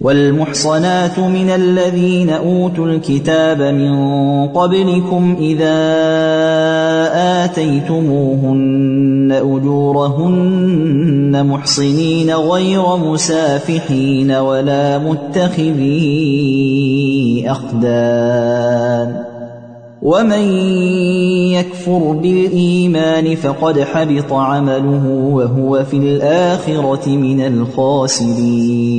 والمحصنات من الذين أوتوا الكتاب من قبلكم إذا آتيتموهن أجورهن محصنين غير مسافحين ولا متخذي أخدان ومن يكفر بالإيمان فقد حبط عمله وهو في الآخرة من الخاسرين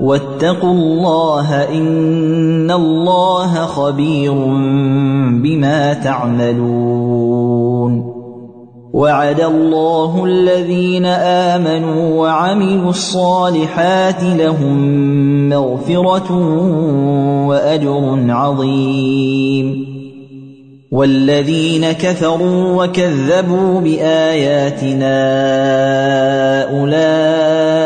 واتقوا الله إن الله خبير بما تعملون. وعد الله الذين آمنوا وعملوا الصالحات لهم مغفرة وأجر عظيم. والذين كفروا وكذبوا بآياتنا أولئك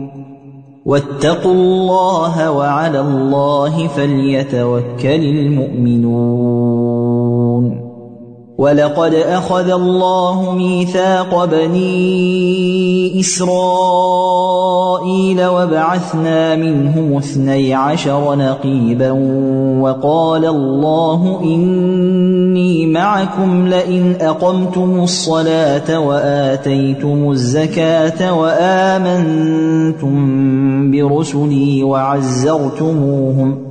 واتقوا الله وعلى الله فليتوكل المؤمنون. ولقد أخذ الله ميثاق بني إسرائيل وبعثنا منهم اثني عشر نقيبا وقال الله إني معكم لئن أقمتم الصلاة وآتيتم الزكاة وآمنتم برسلي وعزرتموهم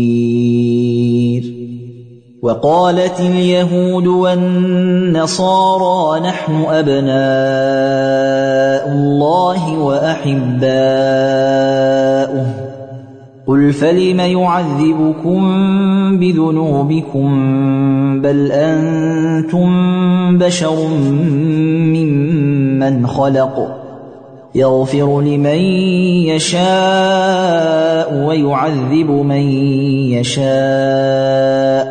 وقالت اليهود والنصارى نحن أبناء الله وأحباؤه. قل فلم يعذبكم بذنوبكم بل أنتم بشر ممن خلق. يغفر لمن يشاء ويعذب من يشاء.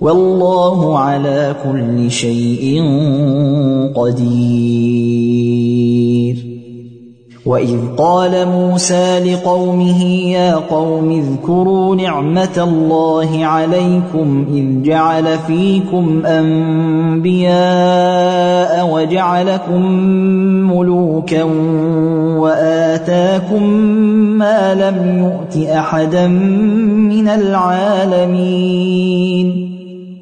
والله على كل شيء قدير. وإذ قال موسى لقومه يا قوم اذكروا نعمة الله عليكم إذ جعل فيكم أنبياء وجعلكم ملوكا وآتاكم ما لم يؤت أحدا من العالمين.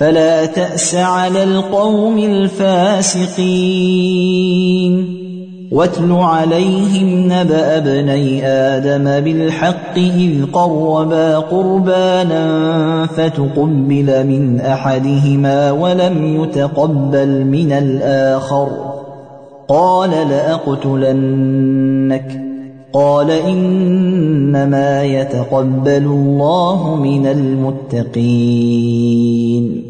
فلا تأس على القوم الفاسقين. واتل عليهم نبأ ابني آدم بالحق إذ قربا قربانا فتقبل من أحدهما ولم يتقبل من الآخر. قال لأقتلنك. قال إنما يتقبل الله من المتقين.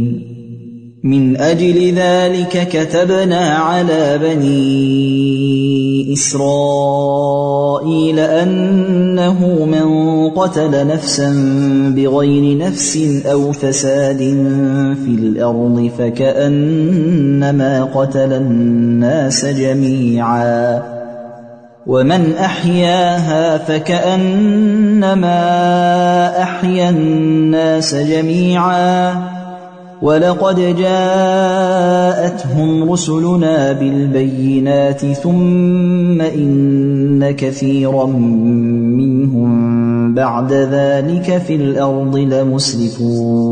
من أجل ذلك كتبنا على بني إسرائيل أنه من قتل نفسا بغير نفس أو فساد في الأرض فكأنما قتل الناس جميعا ومن أحياها فكأنما أحيا الناس جميعا ولقد جاءتهم رسلنا بالبينات ثم إن كثيرا منهم بعد ذلك في الأرض لمسرفون.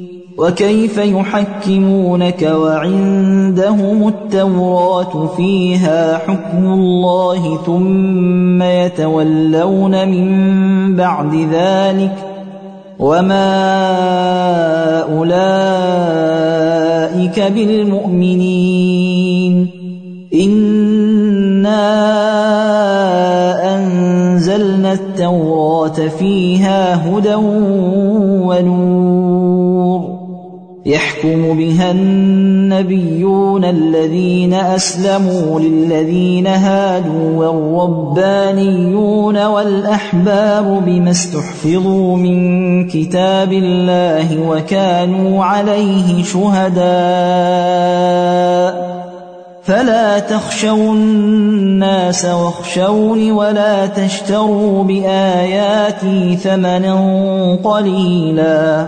وكيف يحكمونك وعندهم التوراة فيها حكم الله ثم يتولون من بعد ذلك وما أولئك بالمؤمنين إِنَّا التوراة فيها هدى ونور يحكم بها النبيون الذين أسلموا للذين هادوا والربانيون والأحباب بما استحفظوا من كتاب الله وكانوا عليه شهداء فلا تخشوا الناس واخشوني ولا تشتروا بآياتي ثمنا قليلا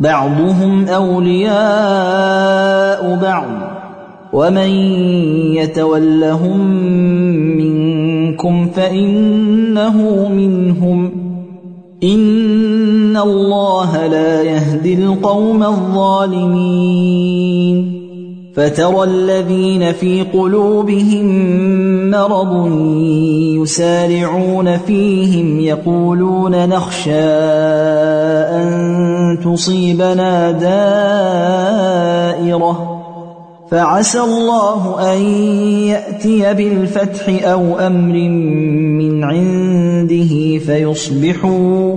بعضهم أولياء بعض ومن يتولهم منكم فإنه منهم. إن الله لا يهدي القوم الظالمين. فترى الذين في قلوبهم مرض يسارعون فيهم يقولون نخشى أن تصيبنا دائرة فعسى الله أن يأتي بالفتح أو أمر من عنده فيصبحوا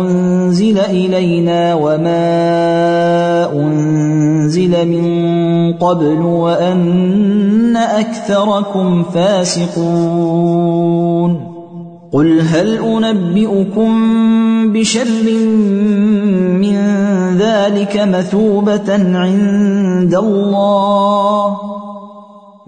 أنزل إلينا وما أنزل من قبل وأن أكثركم فاسقون. قل هل أنبئكم بشر من ذلك مثوبة عند الله؟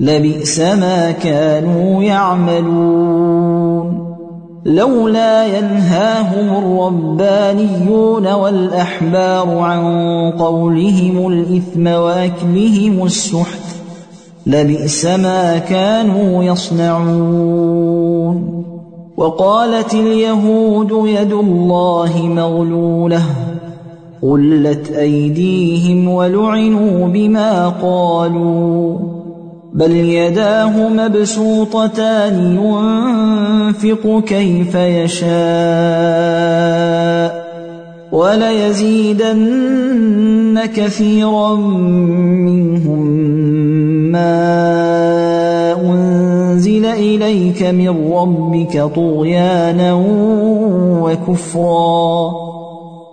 لبئس ما كانوا يعملون. لولا ينهاهم الربانيون والأحبار عن قولهم الإثم وأكلهم السحت لبئس ما كانوا يصنعون. وقالت اليهود يد الله مغلولة غلت أيديهم ولعنوا بما قالوا. بل يداه مبسوطتان ينفق كيف يشاء وليزيدن كثيرا منهم ما انزل اليك من ربك طغيانا وكفرا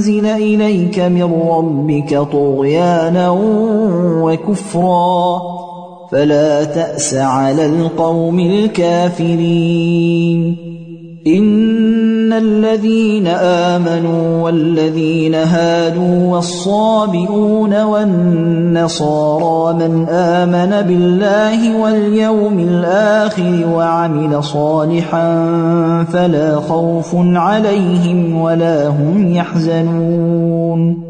أنزل إليك من ربك طغيانا وكفرا فلا تأس على القوم الكافرين. إن الذين آمنوا والذين هادوا والصابئون والنصارى من آمن بالله واليوم الآخر وعمل صالحا فلا خوف عليهم ولا هم يحزنون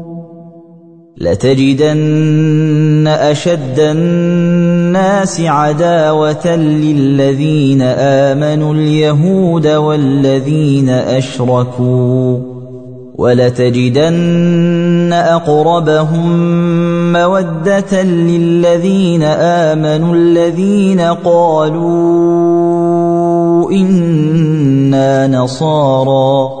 لتجدن أشد الناس عداوة للذين آمنوا اليهود والذين أشركوا ولتجدن أقربهم مودة للذين آمنوا الذين قالوا إنا نصارى.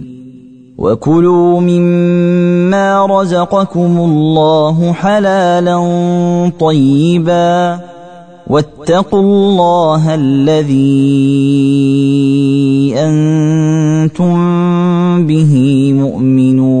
وكلوا مما رزقكم الله حلالا طيبا واتقوا الله الذي أنتم به مؤمنون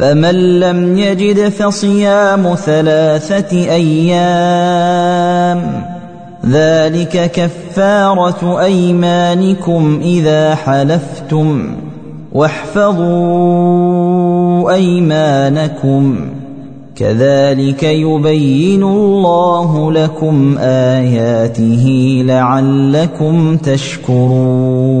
فمن لم يجد فصيام ثلاثة أيام ذلك كفارة أيمانكم إذا حلفتم واحفظوا أيمانكم كذلك يبين الله لكم آياته لعلكم تشكرون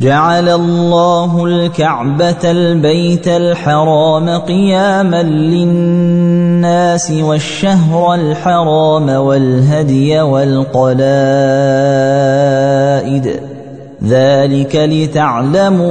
جعل الله الكعبة البيت الحرام قياما للناس والشهر الحرام والهدي والقلائد. ذلك لتعلموا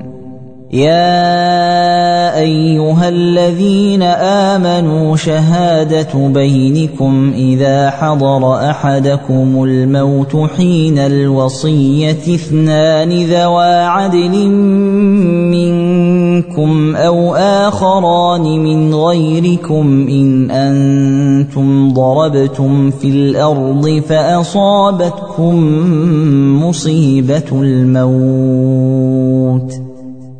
يا أيها الذين آمنوا شهادة بينكم إذا حضر أحدكم الموت حين الوصية اثنان ذوا عدل منكم أو آخران من غيركم إن أنتم ضربتم في الأرض فأصابتكم مصيبة الموت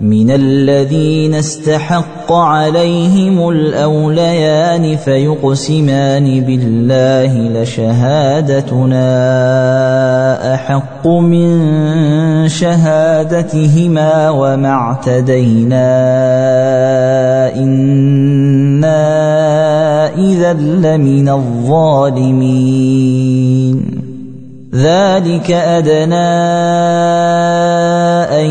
من الذين استحق عليهم الاوليان فيقسمان بالله لشهادتنا احق من شهادتهما وما اعتدينا أنا اذا لمن الظالمين ذلك ادنى ان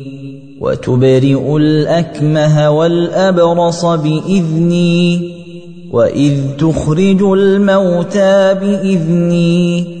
وتبرئ الأكمه والأبرص بإذني وإذ تخرج الموتى بإذني.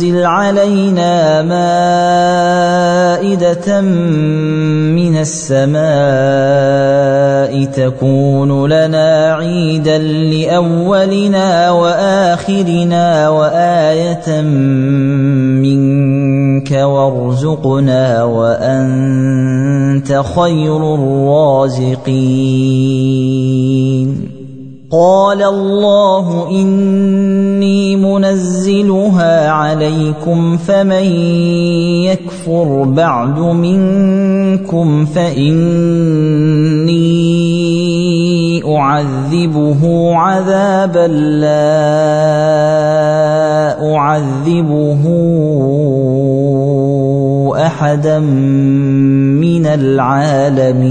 أنزل علينا مائدة من السماء تكون لنا عيدا لأولنا وآخرنا وآية منك وارزقنا وأنت خير الرازقين. قال الله اني منزلها عليكم فمن يكفر بعد منكم فإني أعذبه عذابا لا أعذبه أحدا من العالمين.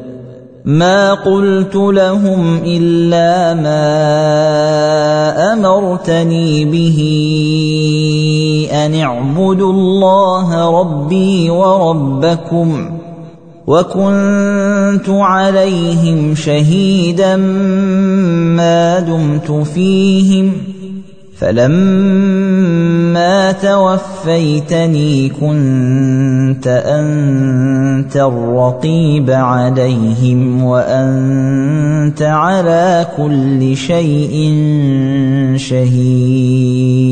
ما قلت لهم إلا ما أمرتني به أن اعبدوا الله ربي وربكم وكنت عليهم شهيدا ما دمت فيهم فلما توفيتني كنت انت الرقيب عليهم وانت على كل شيء شهيد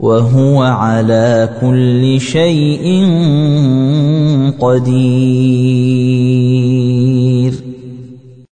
وهو على كل شيء قدير.